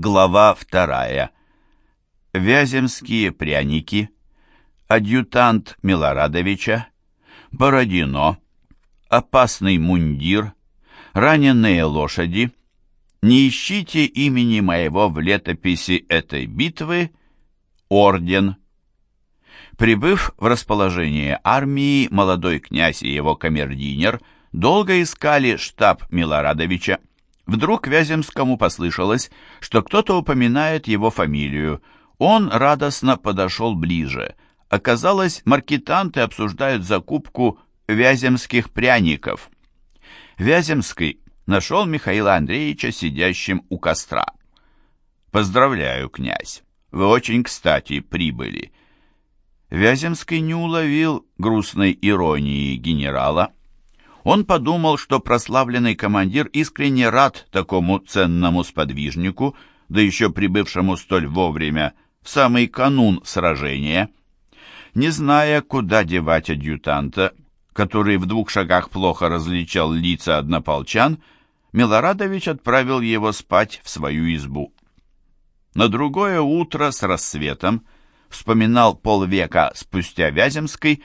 Глава вторая. Вяземские пряники. Адъютант Милорадовича. Бородино. Опасный мундир. Раненые лошади. Не ищите имени моего в летописи этой битвы. Орден. Прибыв в расположение армии, молодой князь и его камердинер долго искали штаб Милорадовича. Вдруг Вяземскому послышалось, что кто-то упоминает его фамилию. Он радостно подошел ближе. Оказалось, маркетанты обсуждают закупку вяземских пряников. Вяземский нашел Михаила Андреевича сидящим у костра. «Поздравляю, князь, вы очень кстати прибыли». Вяземский не уловил грустной иронии генерала, он подумал, что прославленный командир искренне рад такому ценному сподвижнику, да еще прибывшему столь вовремя, в самый канун сражения. Не зная, куда девать адъютанта, который в двух шагах плохо различал лица однополчан, Милорадович отправил его спать в свою избу. На другое утро с рассветом, вспоминал полвека спустя Вяземской,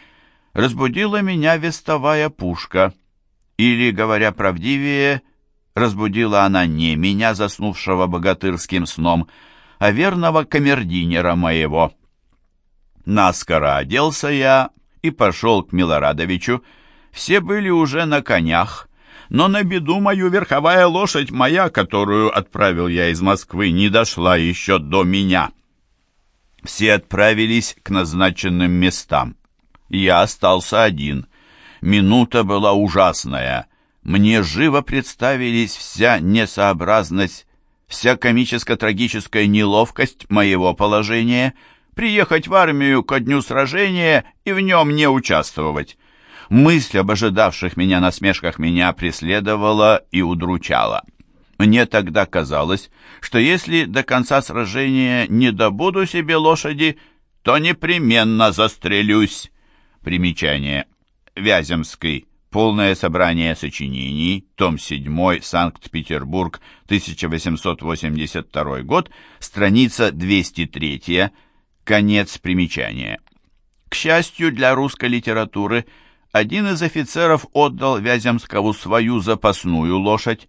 разбудила меня вестовая пушка — или, говоря правдивее, разбудила она не меня, заснувшего богатырским сном, а верного камердинера моего. Наскоро оделся я и пошел к Милорадовичу. Все были уже на конях, но на беду мою верховая лошадь моя, которую отправил я из Москвы, не дошла еще до меня. Все отправились к назначенным местам. Я остался один — Минута была ужасная. Мне живо представились вся несообразность, вся комическо-трагическая неловкость моего положения, приехать в армию ко дню сражения и в нем не участвовать. Мысль об ожидавших меня насмешках меня преследовала и удручала. Мне тогда казалось, что если до конца сражения не добуду себе лошади, то непременно застрелюсь. Примечание. Вяземской. Полное собрание сочинений. Том 7. Санкт-Петербург. 1882 год. Страница 203. Конец примечания. К счастью для русской литературы, один из офицеров отдал Вяземскому свою запасную лошадь.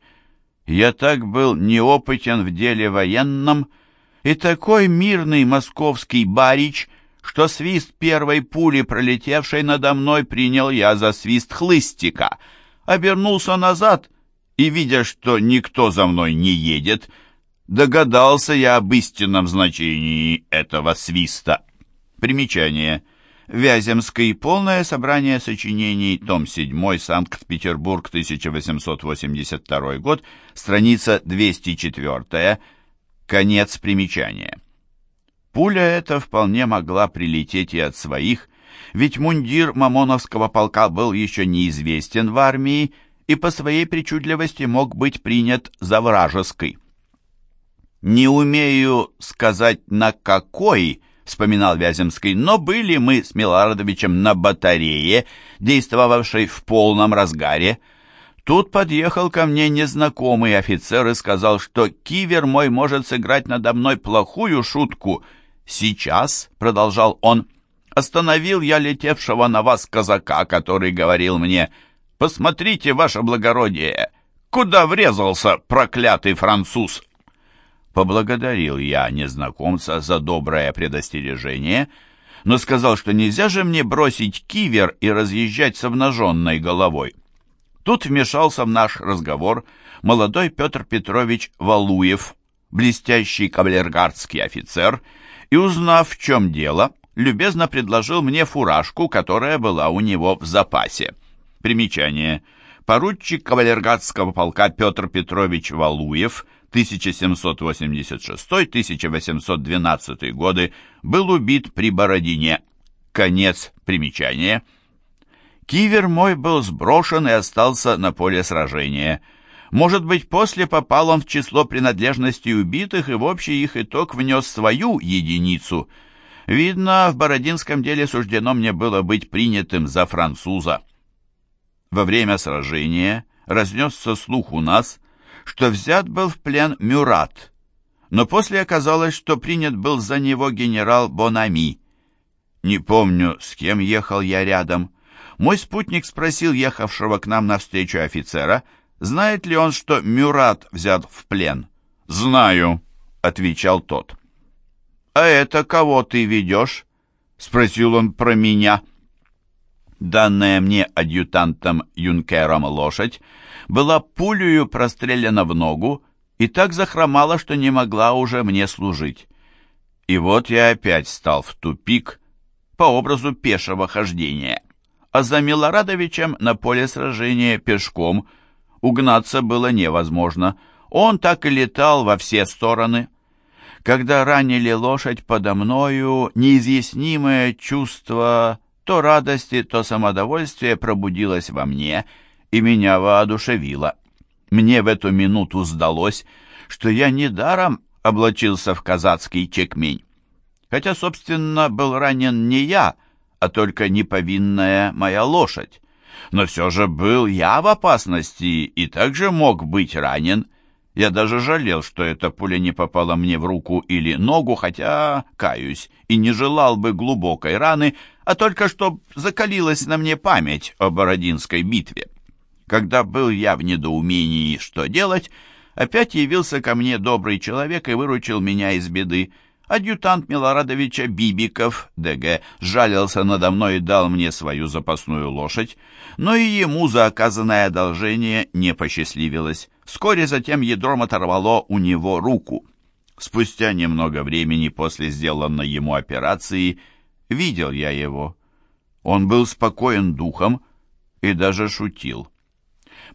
Я так был неопытен в деле военном, и такой мирный московский барич что свист первой пули, пролетевшей надо мной, принял я за свист хлыстика. Обернулся назад и, видя, что никто за мной не едет, догадался я об истинном значении этого свиста. Примечание. Вяземский. Полное собрание сочинений. Том 7. Санкт-Петербург. 1882 год. Страница 204. Конец примечания. Пуля эта вполне могла прилететь и от своих, ведь мундир Мамоновского полка был еще неизвестен в армии и по своей причудливости мог быть принят за вражеский. «Не умею сказать, на какой», — вспоминал Вяземский, «но были мы с Милорадовичем на батарее, действовавшей в полном разгаре. Тут подъехал ко мне незнакомый офицер и сказал, что кивер мой может сыграть надо мной плохую шутку — «Сейчас», — продолжал он, — «остановил я летевшего на вас казака, который говорил мне, «Посмотрите, ваше благородие, куда врезался проклятый француз!» Поблагодарил я незнакомца за доброе предостережение, но сказал, что нельзя же мне бросить кивер и разъезжать с обнаженной головой. Тут вмешался в наш разговор молодой Петр Петрович Валуев, блестящий кавалергардский офицер, и, узнав, в чем дело, любезно предложил мне фуражку, которая была у него в запасе. Примечание. Поручик кавалергардского полка Петр Петрович Валуев, 1786-1812 годы, был убит при Бородине. Конец примечания. Кивер мой был сброшен и остался на поле сражения – может быть, после попал он в число принадлежностей убитых и в общий их итог внес свою единицу. Видно, в Бородинском деле суждено мне было быть принятым за француза. Во время сражения разнесся слух у нас, что взят был в плен Мюрат. но после оказалось, что принят был за него генерал Бонами. Не помню, с кем ехал я рядом. Мой спутник спросил ехавшего к нам навстречу офицера, знает ли он, что Мюрат взят в плен. «Знаю», — отвечал тот. «А это кого ты ведешь?» — спросил он про меня. Данная мне адъютантом Юнкером лошадь была пулею прострелена в ногу и так захромала, что не могла уже мне служить. И вот я опять стал в тупик по образу пешего хождения. А за Милорадовичем на поле сражения пешком угнаться было невозможно. Он так и летал во все стороны. Когда ранили лошадь подо мною, неизъяснимое чувство то радости, то самодовольствия пробудилось во мне и меня воодушевило. Мне в эту минуту сдалось, что я недаром облачился в казацкий чекмень. Хотя, собственно, был ранен не я, а только неповинная моя лошадь. Но все же был я в опасности и также мог быть ранен. Я даже жалел, что эта пуля не попала мне в руку или ногу, хотя, каюсь, и не желал бы глубокой раны, а только чтоб закалилась на мне память о Бородинской битве. Когда был я в недоумении, что делать, опять явился ко мне добрый человек и выручил меня из беды. Адъютант Милорадовича Бибиков, ДГ, жалился надо мной и дал мне свою запасную лошадь, но и ему за оказанное одолжение не посчастливилось. Вскоре затем ядром оторвало у него руку. Спустя немного времени после сделанной ему операции видел я его. Он был спокоен духом и даже шутил.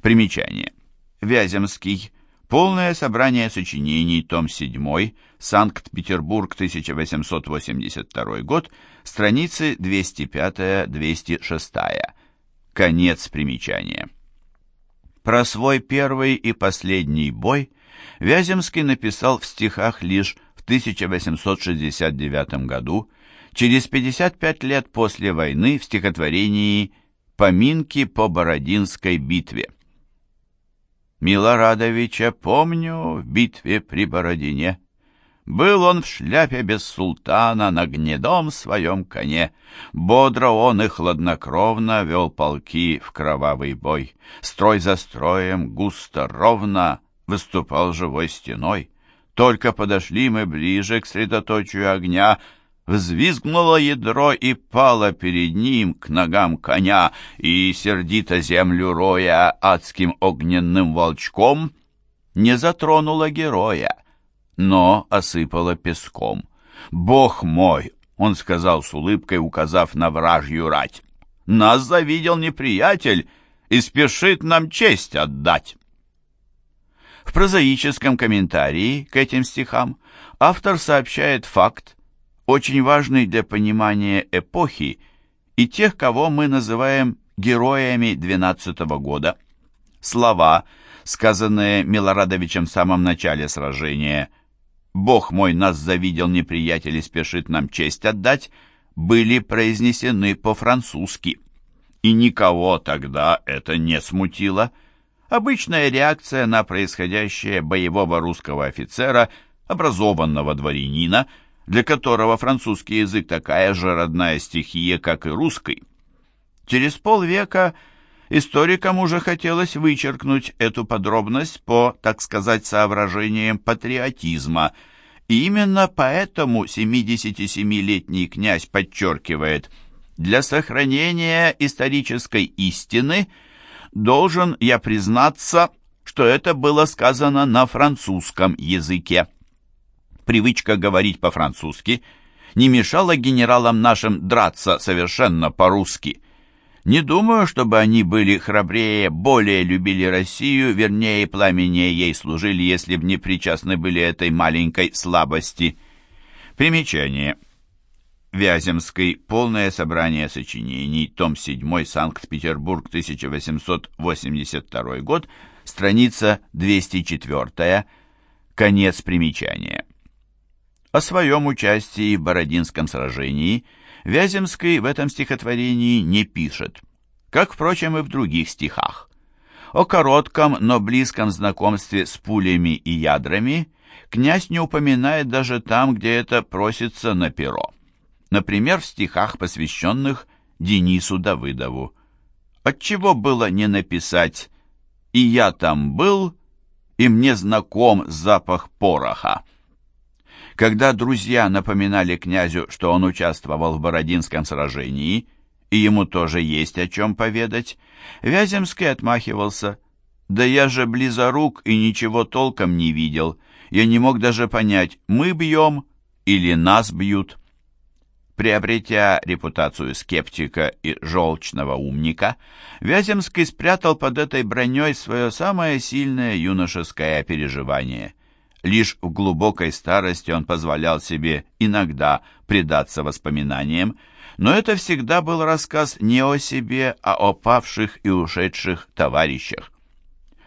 Примечание. Вяземский. Полное собрание сочинений, том 7, Санкт-Петербург, 1882 год, страницы 205-206. Конец примечания. Про свой первый и последний бой Вяземский написал в стихах лишь в 1869 году, через 55 лет после войны в стихотворении «Поминки по Бородинской битве». Милорадовича помню в битве при Бородине. Был он в шляпе без султана на гнедом своем коне. Бодро он и хладнокровно вел полки в кровавый бой. Строй за строем, густо, ровно выступал живой стеной. Только подошли мы ближе к средоточию огня — Взвизгнуло ядро и пало перед ним к ногам коня, и, сердито землю роя адским огненным волчком, не затронуло героя, но осыпало песком. «Бог мой!» — он сказал с улыбкой, указав на вражью рать. «Нас завидел неприятель и спешит нам честь отдать!» В прозаическом комментарии к этим стихам автор сообщает факт, очень важный для понимания эпохи и тех, кого мы называем героями 12 -го года. Слова, сказанные Милорадовичем в самом начале сражения «Бог мой нас завидел, неприятель, и спешит нам честь отдать», были произнесены по-французски. И никого тогда это не смутило. Обычная реакция на происходящее боевого русского офицера, образованного дворянина – для которого французский язык такая же родная стихия, как и русский. Через полвека историкам уже хотелось вычеркнуть эту подробность по, так сказать, соображениям патриотизма, и именно поэтому 77-летний князь подчеркивает, для сохранения исторической истины должен я признаться, что это было сказано на французском языке привычка говорить по-французски не мешала генералам нашим драться совершенно по-русски. Не думаю, чтобы они были храбрее, более любили Россию, вернее, пламеннее ей служили, если б не причастны были этой маленькой слабости. Примечание. Вяземский. Полное собрание сочинений. Том 7. Санкт-Петербург. 1882 год. Страница 204. Конец примечания. О своем участии в Бородинском сражении Вяземский в этом стихотворении не пишет, как, впрочем, и в других стихах. О коротком, но близком знакомстве с пулями и ядрами князь не упоминает даже там, где это просится на перо. Например, в стихах, посвященных Денису Давыдову. Отчего было не написать «И я там был, и мне знаком запах пороха». Когда друзья напоминали князю, что он участвовал в Бородинском сражении, и ему тоже есть о чем поведать, Вяземский отмахивался. «Да я же близорук и ничего толком не видел. Я не мог даже понять, мы бьем или нас бьют». Приобретя репутацию скептика и желчного умника, Вяземский спрятал под этой броней свое самое сильное юношеское переживание. Лишь в глубокой старости он позволял себе иногда предаться воспоминаниям, но это всегда был рассказ не о себе, а о павших и ушедших товарищах.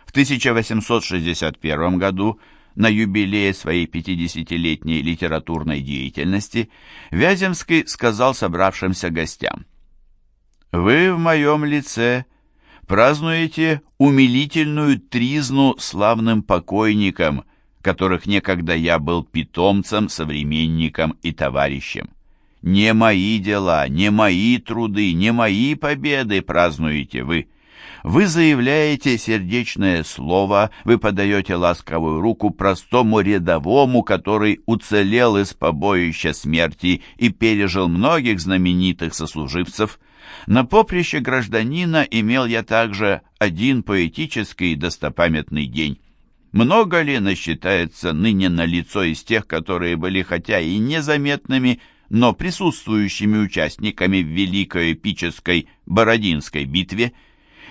В 1861 году, на юбилее своей 50-летней литературной деятельности, Вяземский сказал собравшимся гостям, «Вы в моем лице празднуете умилительную тризну славным покойникам, которых некогда я был питомцем, современником и товарищем. Не мои дела, не мои труды, не мои победы празднуете вы. Вы заявляете сердечное слово, вы подаете ласковую руку простому рядовому, который уцелел из побоища смерти и пережил многих знаменитых сослуживцев. На поприще гражданина имел я также один поэтический достопамятный день. Много ли насчитается ныне на лицо из тех, которые были хотя и незаметными, но присутствующими участниками в великой эпической Бородинской битве?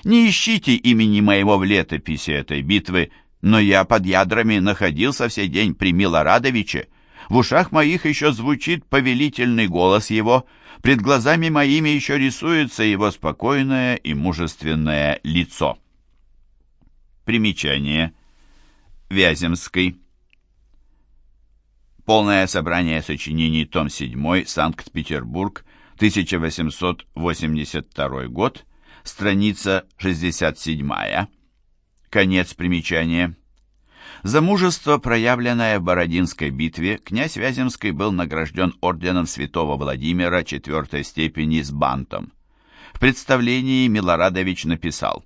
Не ищите имени моего в летописи этой битвы, но я под ядрами находился все день при Милорадовиче. В ушах моих еще звучит повелительный голос его, пред глазами моими еще рисуется его спокойное и мужественное лицо. Примечание – Вяземской. Полное собрание сочинений, том 7, Санкт-Петербург, 1882 год, страница 67. Конец примечания. За мужество, проявленное в Бородинской битве, князь Вяземский был награжден орденом святого Владимира четвертой степени с бантом. В представлении Милорадович написал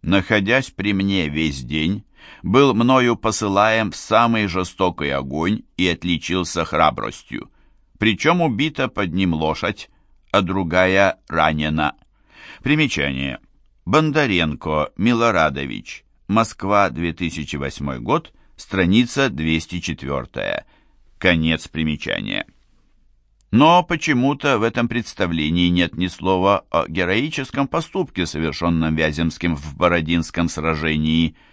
«Находясь при мне весь день, был мною посылаем в самый жестокий огонь и отличился храбростью. Причем убита под ним лошадь, а другая ранена. Примечание. Бондаренко, Милорадович. Москва, 2008 год, страница 204. Конец примечания. Но почему-то в этом представлении нет ни слова о героическом поступке, совершенном Вяземским в Бородинском сражении –